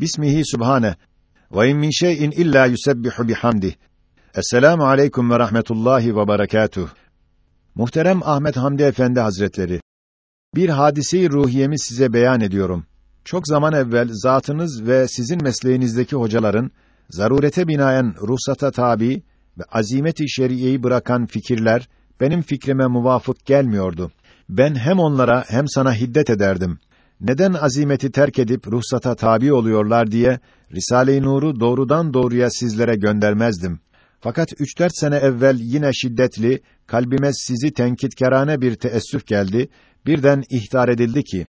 Bismihi subhane ve in min şey'in illa yusebbihu bihamdih. Esselamu aleyküm ve rahmetullahi ve berekatuh. Muhterem Ahmet Hamdi Efendi Hazretleri, bir hadise-i ruhiyemi size beyan ediyorum. Çok zaman evvel zatınız ve sizin mesleğinizdeki hocaların zarurete binaen ruhsata tabi ve azimet-i şeriyeyi bırakan fikirler benim fikrime muvafık gelmiyordu. Ben hem onlara hem sana hiddet ederdim. Neden azimeti terk edip ruhsata tabi oluyorlar diye Risale-i Nur'u doğrudan doğruya sizlere göndermezdim. Fakat üç dört sene evvel yine şiddetli, kalbime sizi tenkitkerane bir teessüf geldi, birden ihtar edildi ki,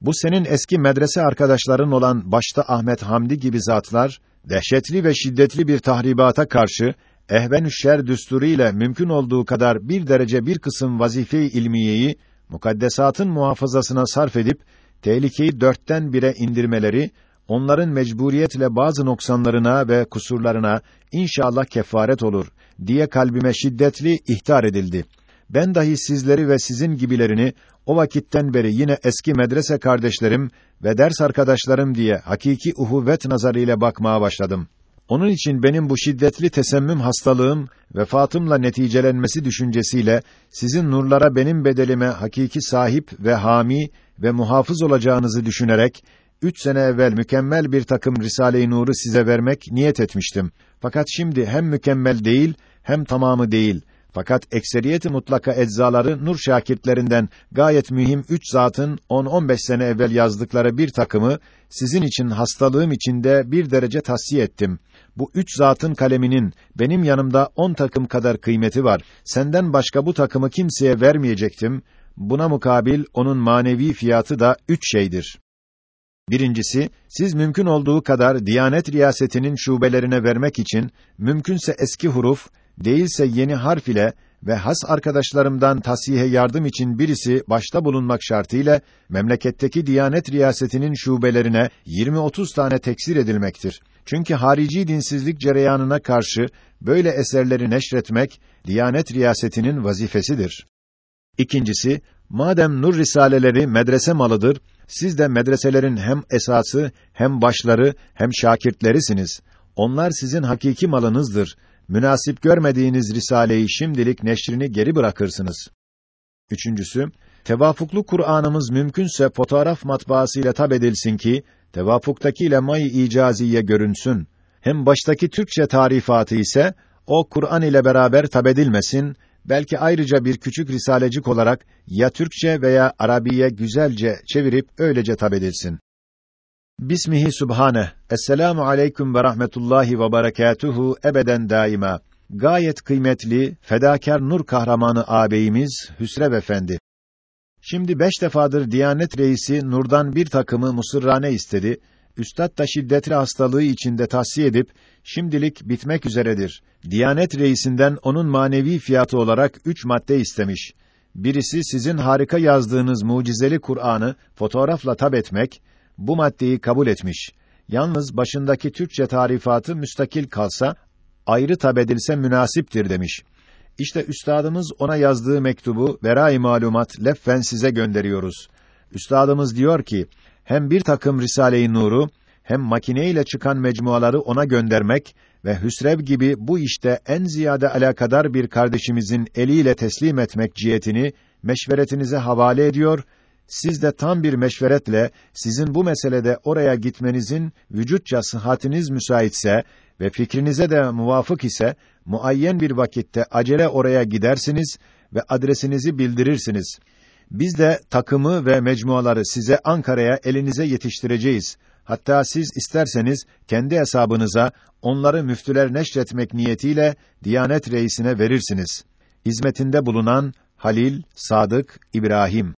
bu senin eski medrese arkadaşların olan başta Ahmet Hamdi gibi zatlar, dehşetli ve şiddetli bir tahribata karşı, ehven şer düsturu ile mümkün olduğu kadar bir derece bir kısım vazife-i ilmiyeyi, mukaddesatın muhafazasına sarf edip, tehlikeyi dörtten bire indirmeleri, onların mecburiyetle bazı noksanlarına ve kusurlarına inşallah kefaret olur diye kalbime şiddetli ihtar edildi. Ben dahi sizleri ve sizin gibilerini o vakitten beri yine eski medrese kardeşlerim ve ders arkadaşlarım diye hakiki uhuvvet nazarıyla bakmaya başladım. Onun için benim bu şiddetli tesemmüm hastalığım vefatımla neticelenmesi düşüncesiyle sizin nurlara benim bedelime hakiki sahip ve hami ve muhafız olacağınızı düşünerek üç sene evvel mükemmel bir takım Risale-i Nur'u size vermek niyet etmiştim. Fakat şimdi hem mükemmel değil hem tamamı değil. Fakat ekseriyeti mutlaka eczaları nur şakirtlerinden gayet mühim üç zatın 10-15 sene evvel yazdıkları bir takımı sizin için hastalığım içinde bir derece tahsiye ettim. Bu üç zatın kaleminin benim yanımda on takım kadar kıymeti var. Senden başka bu takımı kimseye vermeyecektim. Buna mukabil onun manevi fiyatı da üç şeydir. Birincisi, siz mümkün olduğu kadar Diyanet riyasetinin şubelerine vermek için mümkünse eski huruf, değilse yeni harf ile ve has arkadaşlarımdan tasihe yardım için birisi başta bulunmak şartıyla memleketteki Diyanet riyasetinin şubelerine 20-30 tane teksir edilmektir. Çünkü harici dinsizlik cereyanına karşı böyle eserleri neşretmek Diyanet riyasetinin vazifesidir. İkincisi, madem nur risaleleri medrese malıdır, siz de medreselerin hem esası, hem başları, hem şakirtlerisiniz. Onlar sizin hakiki malınızdır. Münasip görmediğiniz risaleyi şimdilik neşrini geri bırakırsınız. Üçüncüsü, tevafuklu Kur'an'ımız mümkünse fotoğraf matbaasıyla tab edilsin ki, tevafuktaki lemayı icaziye görünsün. Hem baştaki Türkçe tarifatı ise, o Kur'an ile beraber tab edilmesin, belki ayrıca bir küçük risalecik olarak ya Türkçe veya Arabiye güzelce çevirip öylece tab edilsin. Bismihi Subhane. Esselamu aleyküm ve rahmetullahi ve berekatuhu ebeden daima. Gayet kıymetli, fedakar nur kahramanı ağabeyimiz Hüsrev Efendi. Şimdi beş defadır Diyanet Reisi Nur'dan bir takımı musırrane istedi. Üstad da şiddetli hastalığı içinde tahsiye edip, şimdilik bitmek üzeredir. Diyanet reisinden onun manevi fiyatı olarak üç madde istemiş. Birisi sizin harika yazdığınız mucizeli Kur'an'ı fotoğrafla tab etmek, bu maddeyi kabul etmiş. Yalnız başındaki Türkçe tarifatı müstakil kalsa, ayrı tab edilse münasiptir demiş. İşte üstadımız ona yazdığı mektubu verai malumat leffen size gönderiyoruz. Üstadımız diyor ki, hem bir takım Risale-i Nur'u hem makine ile çıkan mecmuaları ona göndermek ve Hüsrev gibi bu işte en ziyade alakadar bir kardeşimizin eliyle teslim etmek cihetini meşveretinize havale ediyor. Siz de tam bir meşveretle sizin bu meselede oraya gitmenizin vücutça sıhhatiniz müsaitse ve fikrinize de muvafık ise muayyen bir vakitte acele oraya gidersiniz ve adresinizi bildirirsiniz. Biz de takımı ve mecmuaları size Ankara'ya elinize yetiştireceğiz. Hatta siz isterseniz kendi hesabınıza onları müftüler neşretmek niyetiyle Diyanet reisine verirsiniz. Hizmetinde bulunan Halil, Sadık, İbrahim.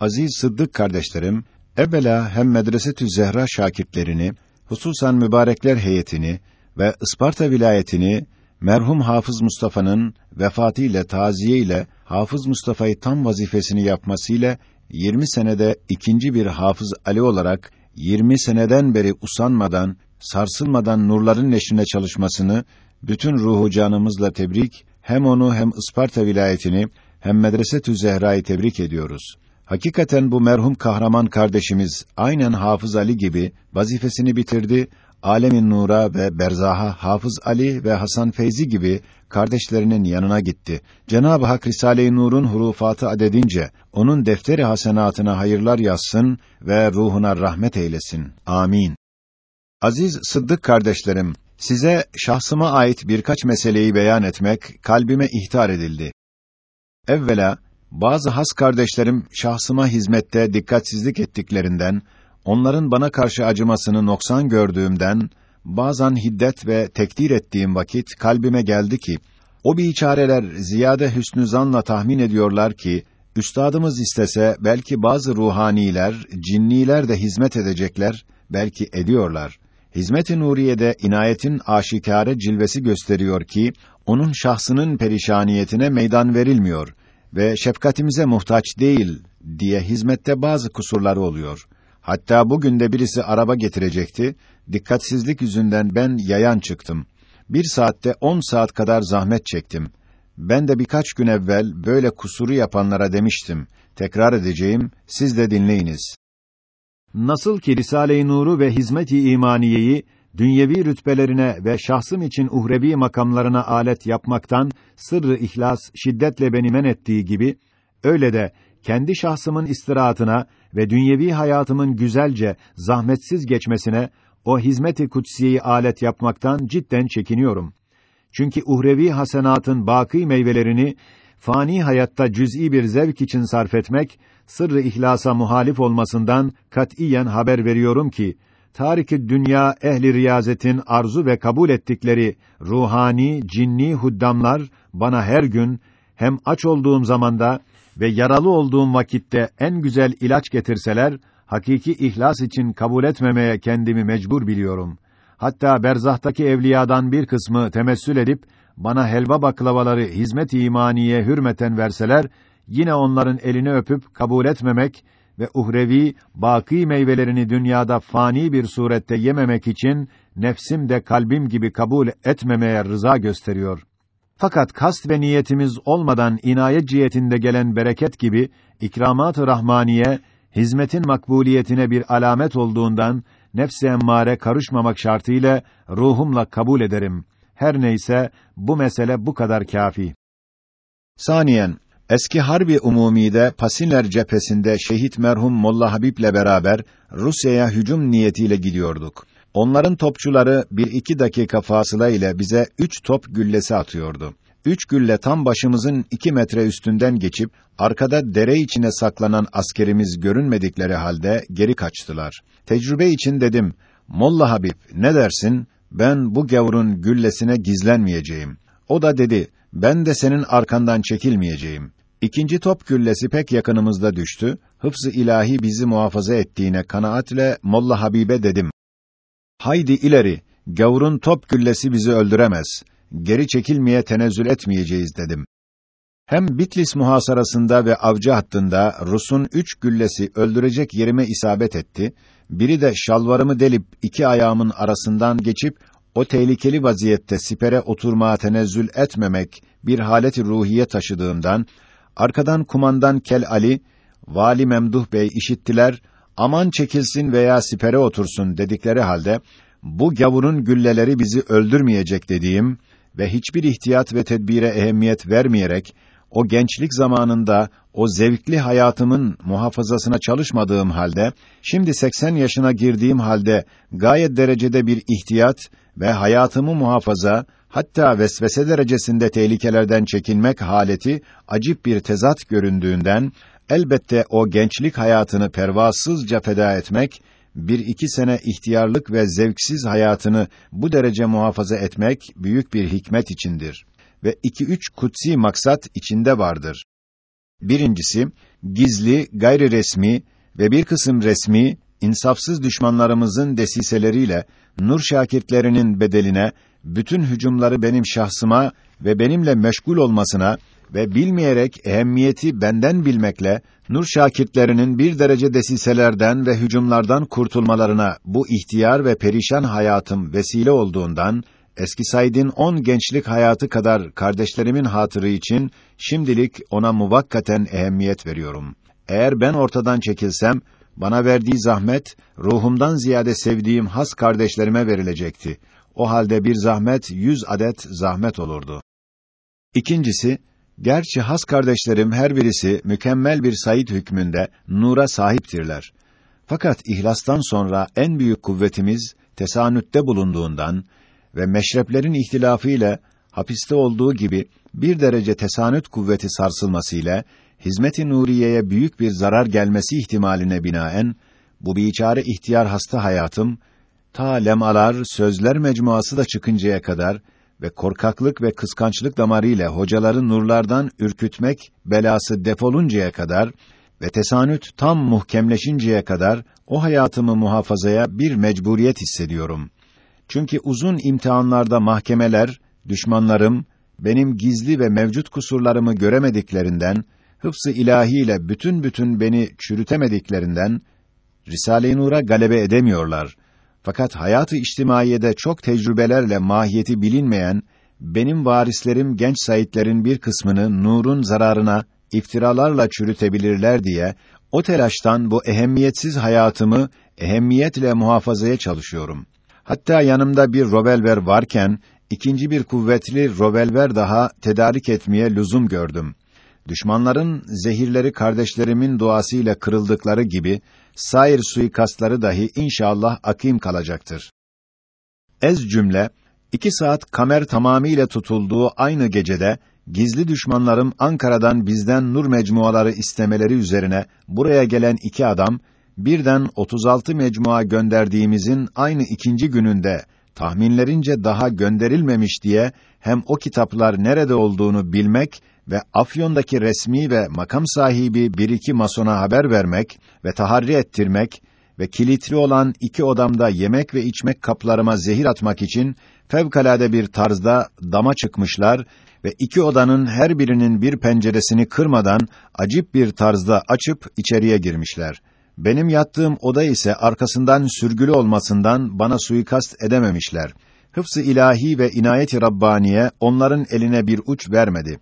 Aziz Sıddık kardeşlerim, evvela hem Medresetü Zehra şakirtlerini, hususan mübarekler heyetini ve Isparta vilayetini merhum Hafız Mustafa'nın vefatıyla taziye ile Hafız Mustafa'yı tam vazifesini yapmasıyla 20 senede ikinci bir Hafız Ali olarak 20 seneden beri usanmadan, sarsılmadan nurların neşrine çalışmasını bütün ruhu canımızla tebrik, hem onu hem Isparta vilayetini hem Medresetü Zehra'yı tebrik ediyoruz. Hakikaten bu merhum kahraman kardeşimiz aynen Hafız Ali gibi vazifesini bitirdi. Alemin Nur'a ve Berzaha Hafız Ali ve Hasan Feyzi gibi kardeşlerinin yanına gitti. Cenab-ı Hak Risale-i Nur'un hurufatı adedince onun defteri hasenatına hayırlar yazsın ve ruhuna rahmet eylesin. Amin. Aziz Sıddık kardeşlerim, size şahsıma ait birkaç meseleyi beyan etmek kalbime ihtar edildi. Evvela bazı has kardeşlerim şahsıma hizmette dikkatsizlik ettiklerinden, onların bana karşı acımasını noksan gördüğümden, bazen hiddet ve tekdir ettiğim vakit kalbime geldi ki, o biçareler ziyade hüsnü zanla tahmin ediyorlar ki, üstadımız istese belki bazı ruhaniler, cinniler de hizmet edecekler, belki ediyorlar. Hizmet-i Nuriye'de inayetin aşikare cilvesi gösteriyor ki, onun şahsının perişaniyetine meydan verilmiyor ve şefkatimize muhtaç değil diye hizmette bazı kusurları oluyor. Hatta bugün de birisi araba getirecekti. Dikkatsizlik yüzünden ben yayan çıktım. Bir saatte on saat kadar zahmet çektim. Ben de birkaç gün evvel böyle kusuru yapanlara demiştim. Tekrar edeceğim, siz de dinleyiniz. Nasıl ki Risale-i Nur'u ve hizmet-i imaniyeyi dünyevi rütbelerine ve şahsım için uhrevi makamlarına alet yapmaktan sırrı ihlas şiddetle beni men ettiği gibi öyle de kendi şahsımın istirahatına ve dünyevi hayatımın güzelce zahmetsiz geçmesine o hizmet-i kutsiyeyi alet yapmaktan cidden çekiniyorum. Çünkü uhrevi hasenatın baki meyvelerini fani hayatta cüz'i bir zevk için sarf etmek sırrı ihlasa muhalif olmasından katiyen haber veriyorum ki tariki dünya ehli riyazetin arzu ve kabul ettikleri ruhani, cinni huddamlar bana her gün hem aç olduğum zamanda ve yaralı olduğum vakitte en güzel ilaç getirseler, hakiki ihlas için kabul etmemeye kendimi mecbur biliyorum. Hatta berzahtaki evliyadan bir kısmı temessül edip bana helva baklavaları hizmet-i imaniye hürmeten verseler, yine onların elini öpüp kabul etmemek ve uhrevi baki meyvelerini dünyada fani bir surette yememek için nefsim de kalbim gibi kabul etmemeye rıza gösteriyor. Fakat kast ve niyetimiz olmadan inayet cihetinde gelen bereket gibi ikramat-ı rahmaniye hizmetin makbuliyetine bir alamet olduğundan nefs-i emmare karışmamak şartıyla ruhumla kabul ederim. Her neyse bu mesele bu kadar kafi. Saniyen Eski Harbi Umumi'de Pasinler cephesinde şehit merhum Molla Habib'le beraber Rusya'ya hücum niyetiyle gidiyorduk. Onların topçuları bir iki dakika fasıla ile bize üç top güllesi atıyordu. Üç gülle tam başımızın iki metre üstünden geçip, arkada dere içine saklanan askerimiz görünmedikleri halde geri kaçtılar. Tecrübe için dedim, Molla Habib, ne dersin? Ben bu gavurun güllesine gizlenmeyeceğim. O da dedi, ben de senin arkandan çekilmeyeceğim. İkinci top güllesi pek yakınımızda düştü. Hıfzı ilahi bizi muhafaza ettiğine kanaatle Molla Habibe dedim. Haydi ileri, gavurun top güllesi bizi öldüremez. Geri çekilmeye tenezzül etmeyeceğiz dedim. Hem Bitlis muhasarasında ve avcı hattında Rus'un üç güllesi öldürecek yerime isabet etti. Biri de şalvarımı delip iki ayağımın arasından geçip o tehlikeli vaziyette sipere oturmaya tenezzül etmemek bir haleti ruhiye taşıdığımdan arkadan kumandan Kel Ali, Vali Memduh Bey işittiler, aman çekilsin veya sipere otursun dedikleri halde, bu gavurun gülleleri bizi öldürmeyecek dediğim ve hiçbir ihtiyat ve tedbire ehemmiyet vermeyerek, o gençlik zamanında, o zevkli hayatımın muhafazasına çalışmadığım halde, şimdi 80 yaşına girdiğim halde, gayet derecede bir ihtiyat ve hayatımı muhafaza, hatta vesvese derecesinde tehlikelerden çekinmek haleti acip bir tezat göründüğünden elbette o gençlik hayatını pervasızca feda etmek bir iki sene ihtiyarlık ve zevksiz hayatını bu derece muhafaza etmek büyük bir hikmet içindir ve iki üç kutsi maksat içinde vardır. Birincisi, gizli, gayri resmi ve bir kısım resmi, insafsız düşmanlarımızın desiseleriyle nur şakirtlerinin bedeline bütün hücumları benim şahsıma ve benimle meşgul olmasına ve bilmeyerek ehemmiyeti benden bilmekle nur şakirtlerinin bir derece desiselerden ve hücumlardan kurtulmalarına bu ihtiyar ve perişan hayatım vesile olduğundan eski Said'in on gençlik hayatı kadar kardeşlerimin hatırı için şimdilik ona muvakkaten ehemmiyet veriyorum. eğer ben ortadan çekilsem, bana verdiği zahmet, ruhumdan ziyade sevdiğim has kardeşlerime verilecekti. O halde bir zahmet, yüz adet zahmet olurdu. İkincisi, gerçi has kardeşlerim her birisi mükemmel bir sayit hükmünde nura sahiptirler. Fakat ihlastan sonra en büyük kuvvetimiz tesanütte bulunduğundan ve meşreplerin ihtilafı ile hapiste olduğu gibi bir derece tesanüt kuvveti sarsılmasıyla hizmet-i nuriyeye büyük bir zarar gelmesi ihtimaline binaen bu biçare ihtiyar hasta hayatım ta lemalar, sözler mecmuası da çıkıncaya kadar ve korkaklık ve kıskançlık damarıyla hocaları nurlardan ürkütmek belası defoluncaya kadar ve tesanüt tam muhkemleşinceye kadar o hayatımı muhafazaya bir mecburiyet hissediyorum. Çünkü uzun imtihanlarda mahkemeler, düşmanlarım, benim gizli ve mevcut kusurlarımı göremediklerinden, hıfsı ilahiyle bütün bütün beni çürütemediklerinden, Risale-i Nur'a galebe edemiyorlar. Fakat hayatı içtimaiyede çok tecrübelerle mahiyeti bilinmeyen, benim varislerim genç sayitlerin bir kısmını nurun zararına, iftiralarla çürütebilirler diye, o telaştan bu ehemmiyetsiz hayatımı ehemmiyetle muhafazaya çalışıyorum. Hatta yanımda bir revolver varken ikinci bir kuvvetli revolver daha tedarik etmeye lüzum gördüm. Düşmanların zehirleri kardeşlerimin duasıyla kırıldıkları gibi sair suikastları dahi inşallah akim kalacaktır. Ez cümle iki saat kamer tamamiyle tutulduğu aynı gecede gizli düşmanlarım Ankara'dan bizden nur mecmuaları istemeleri üzerine buraya gelen iki adam birden 36 mecmua gönderdiğimizin aynı ikinci gününde tahminlerince daha gönderilmemiş diye hem o kitaplar nerede olduğunu bilmek ve Afyon'daki resmi ve makam sahibi bir iki masona haber vermek ve taharri ettirmek ve kilitli olan iki odamda yemek ve içmek kaplarıma zehir atmak için fevkalade bir tarzda dama çıkmışlar ve iki odanın her birinin bir penceresini kırmadan acip bir tarzda açıp içeriye girmişler. Benim yattığım oda ise arkasından sürgülü olmasından bana suikast edememişler. Hıfzı ilahi ve inayeti rabbaniye onların eline bir uç vermedi.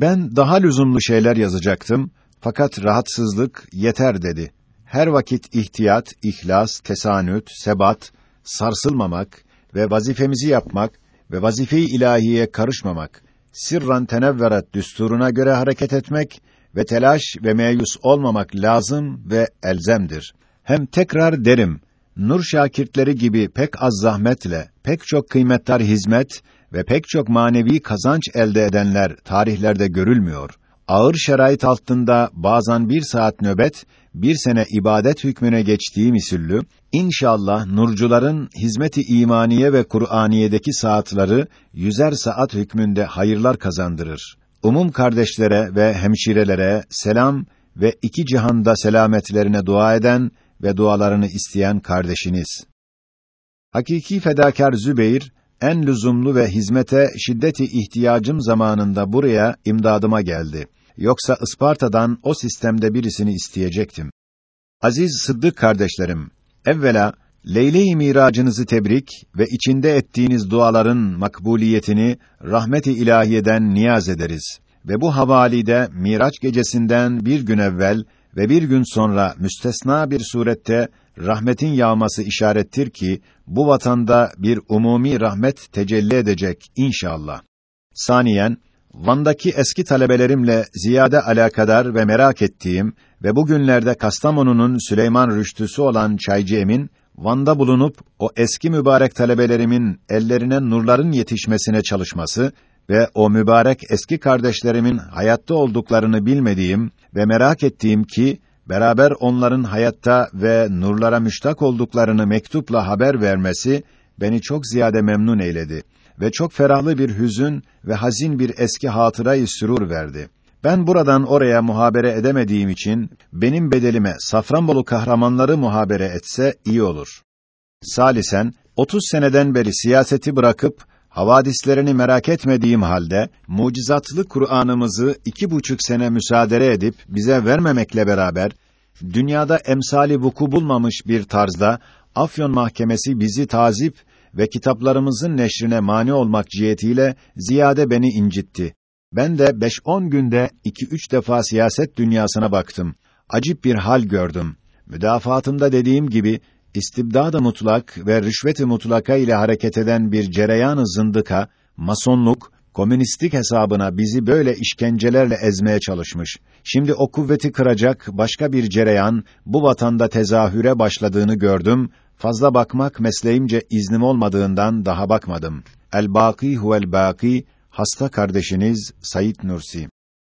Ben daha lüzumlu şeyler yazacaktım fakat rahatsızlık yeter dedi. Her vakit ihtiyat, ihlas, tesanüt, sebat, sarsılmamak ve vazifemizi yapmak ve vazife-i ilahiye karışmamak, sirran tenevverat düsturuna göre hareket etmek ve telaş ve meyus olmamak lazım ve elzemdir. Hem tekrar derim, nur şakirtleri gibi pek az zahmetle, pek çok kıymetli hizmet ve pek çok manevi kazanç elde edenler tarihlerde görülmüyor. Ağır şerait altında bazen bir saat nöbet, bir sene ibadet hükmüne geçtiği misüllü, inşallah nurcuların hizmeti imaniye ve Kur'aniyedeki saatleri yüzer saat hükmünde hayırlar kazandırır. Umum kardeşlere ve hemşirelere selam ve iki cihanda selametlerine dua eden ve dualarını isteyen kardeşiniz. Hakiki fedakar Zübeyir, en lüzumlu ve hizmete şiddeti ihtiyacım zamanında buraya imdadıma geldi. Yoksa Isparta'dan o sistemde birisini isteyecektim. Aziz Sıddık kardeşlerim, evvela Leyle-i Miracınızı tebrik ve içinde ettiğiniz duaların makbuliyetini rahmet-i ilahiyeden niyaz ederiz. Ve bu havalide Miraç gecesinden bir gün evvel ve bir gün sonra müstesna bir surette rahmetin yağması işarettir ki bu vatanda bir umumi rahmet tecelli edecek inşallah. Saniyen Van'daki eski talebelerimle ziyade alakadar ve merak ettiğim ve bugünlerde Kastamonu'nun Süleyman Rüştüsü olan Çaycı Emin, Van'da bulunup o eski mübarek talebelerimin ellerine nurların yetişmesine çalışması ve o mübarek eski kardeşlerimin hayatta olduklarını bilmediğim ve merak ettiğim ki beraber onların hayatta ve nurlara müştak olduklarını mektupla haber vermesi beni çok ziyade memnun eyledi ve çok ferahlı bir hüzün ve hazin bir eski hatırayı sürur verdi. Ben buradan oraya muhabere edemediğim için benim bedelime Safranbolu kahramanları muhabere etse iyi olur. Salisen 30 seneden beri siyaseti bırakıp havadislerini merak etmediğim halde mucizatlı Kur'an'ımızı iki buçuk sene müsaade edip bize vermemekle beraber dünyada emsali vuku bulmamış bir tarzda Afyon Mahkemesi bizi tazip ve kitaplarımızın neşrine mani olmak cihetiyle ziyade beni incitti. Ben de beş on günde iki üç defa siyaset dünyasına baktım. Acip bir hal gördüm. Müdafaatımda dediğim gibi, istibdad-ı mutlak ve rüşvet-i mutlaka ile hareket eden bir cereyan-ı zındıka, masonluk, komünistlik hesabına bizi böyle işkencelerle ezmeye çalışmış. Şimdi o kuvveti kıracak başka bir cereyan bu vatanda tezahüre başladığını gördüm. Fazla bakmak mesleğimce iznim olmadığından daha bakmadım. El-Bâkî huvel-Bâkî hasta kardeşiniz Sayit Nursi